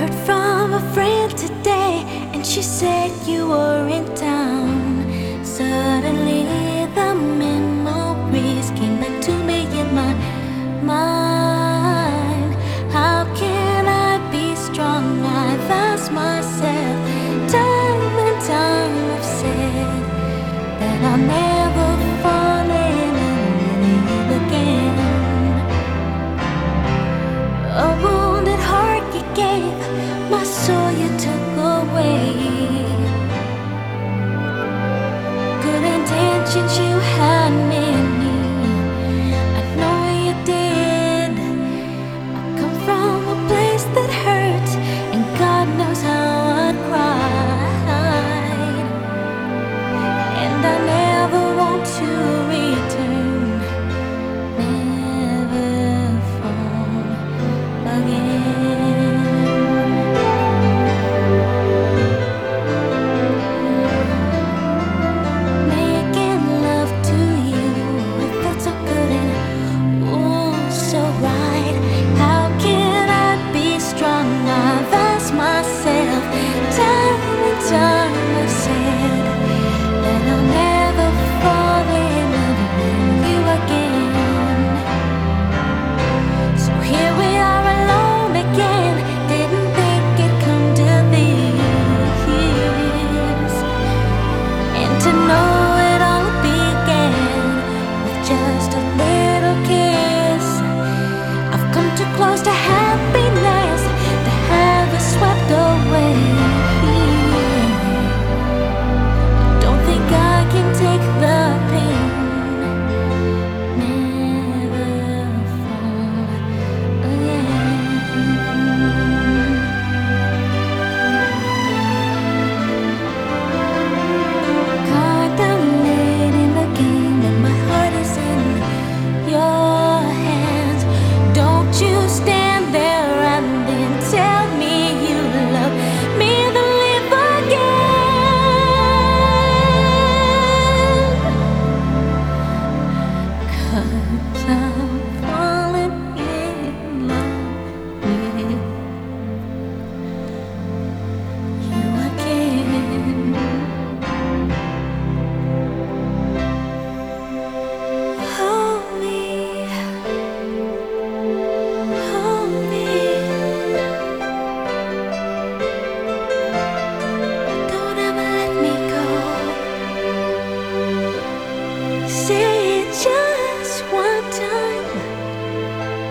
heard from a friend today, and she said you were in town. 轻轻。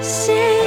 心。